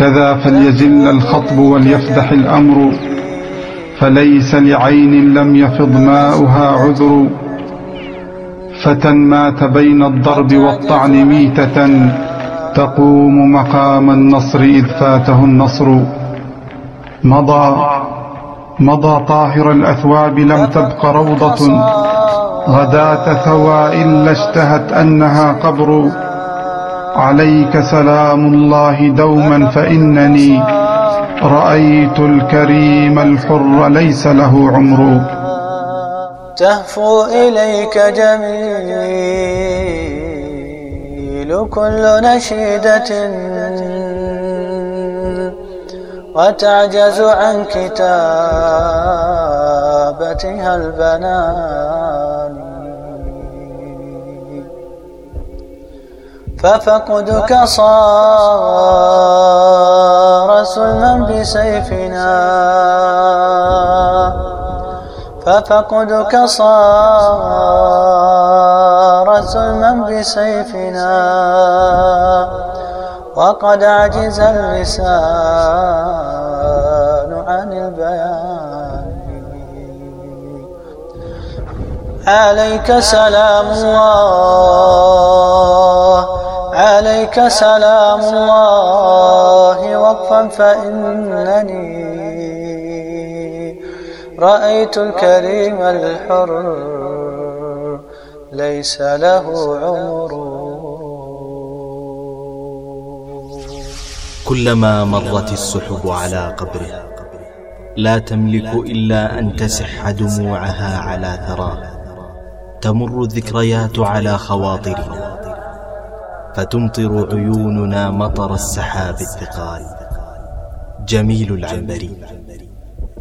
كذا فليزل الخطب وليفدح الأمر فليس لعين لم يفض ماؤها عذر. فتى مات بين الضرب والطعن ميتة تقوم مقام النصر إذ فاته النصر. مضى مضى طاهر الأثواب لم تبق روضة. غداة ثوى إلا اشتهت أنها قبر. عليك سلام الله دوما فإنني رأيت الكريم الحر ليس له عمر. تهفو إليك جميل كل نشيدة وتعجز عن كتابتها البنان. ففقدك صار سلما بسيفنا. ففقدك صار سلما بسيفنا. وقد عجز اللسان عن البيان. عليك سلام الله عليك سلام الله وقفا فإنني رأيت الكريم الحر ليس له عمر. كلما مرت السحب على قبره لا تملك إلا أن تسح دموعها على ثراه. تمر الذكريات على خواطرنا. فتمطر عيوننا مطر السحاب الثقال. جميل العنبري.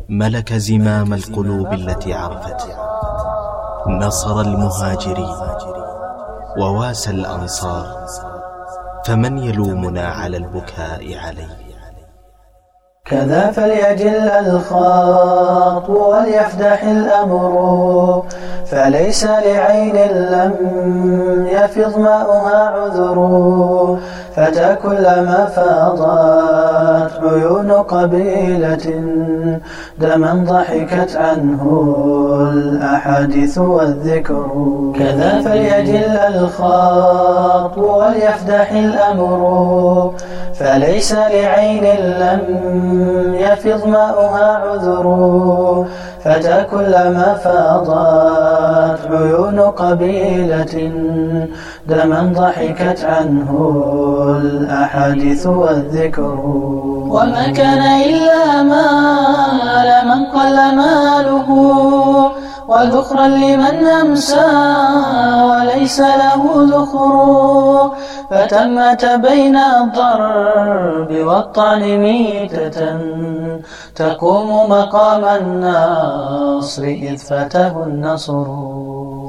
ملك زمام القلوب التي عرفت. نصر المهاجرين. وواسى الأنصار. فمن يلومنا على البكاء عليه؟ كذا فليجل الخطب وليفدح الأمر. فليس لعين لم يفض ماؤها عذر. فتى كلما فاضت عيون قبيلة دما ضحكت عنه الأحاديث والذكر. كذا فليجل الخطب وليفدح الأمر. فليس لعين لم يفض ماؤها عذر فتى كلما فاضت عيون قبيلة دما ضحكت عنه الأحاديث والذكر. وما كان إلا مال من قل ماله وذخرا لمن أمسى وليس له ذخر. فتمت بين الضرب والطعن ميتة. تقوم مقام النصر إذ فته النصر.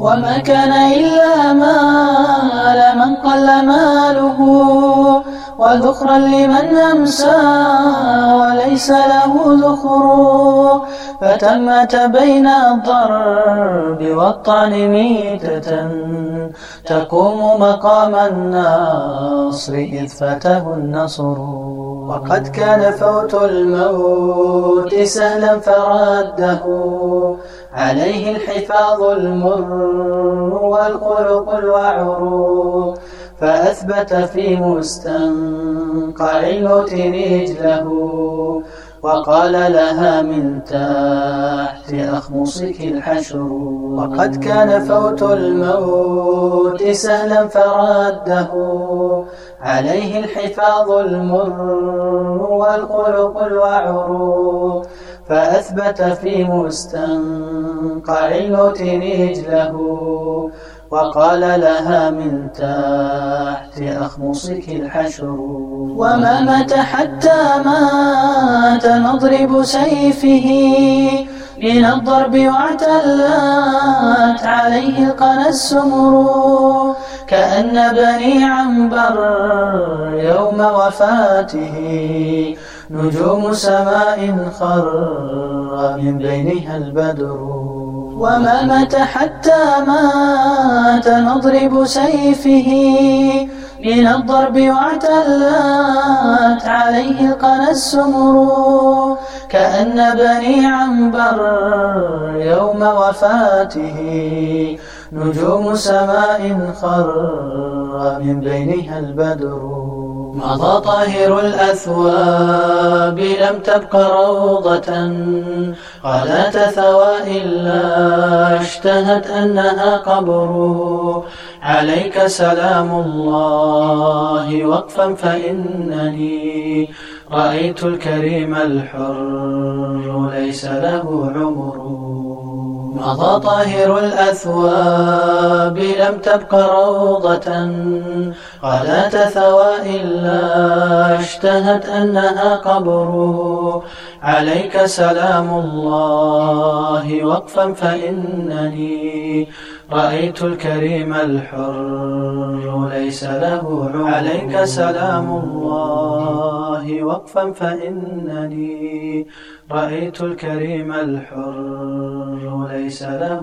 وما كان إلا مال من قل ماله. وذخرا لمن أمسى وليس له ذخر فتمت بين الضرب والطعن ميتة تقوم مقام النصر إذ فته النصر. وقد كان فوت الموت سهلا فرده عليه الحفاظ المر والخلق الوعر. فأثبت في مستنقع الموت رجله وقال لها من تحت أخمصك الحشر. وقد كان فوت الموت سهلا فرده. عليه الحفاظ المر والخلق الوعر. فأثبت في مستنقع الموت رجله وقال لها من تحت أخمصك الحشر. وما مات حتى مات نضرب سيفه. من الضرب واعتلت عليه القنا السمر. كأن بني عنبر يوم وفاته. نجوم سماء خر من بينها البدر. وما مات حتى مات نضرب سيفه. من الضرب واعتلت عليه قنا السمر. كأن بني عنبر يوم وفاته. نجوم سماء خر من بينها البدر. مضى طاهر الأثواب لم تبق روضة. غداة ثواء إلا اشتهت أنها قبر. عليك سلام الله وقفا فإنني رأيت الكريم الحر ليس له عمر. مضى طاهر الأثواب لم تبق روضة. غداة ثواء إلا اشتهت أنها قبر. عليك سلام الله وقفا فإنني رأيت الكريم الحر ليس له عليك سلام الله. وقفا فإنني رأيت الكريم الحر ليس له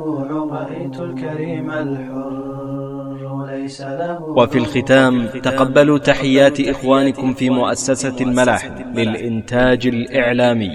رأيت الكريم الحر ليس له وفي الختام تقبلوا تحيات إخوانكم في مؤسسة الملاحم للإنتاج الإعلامي.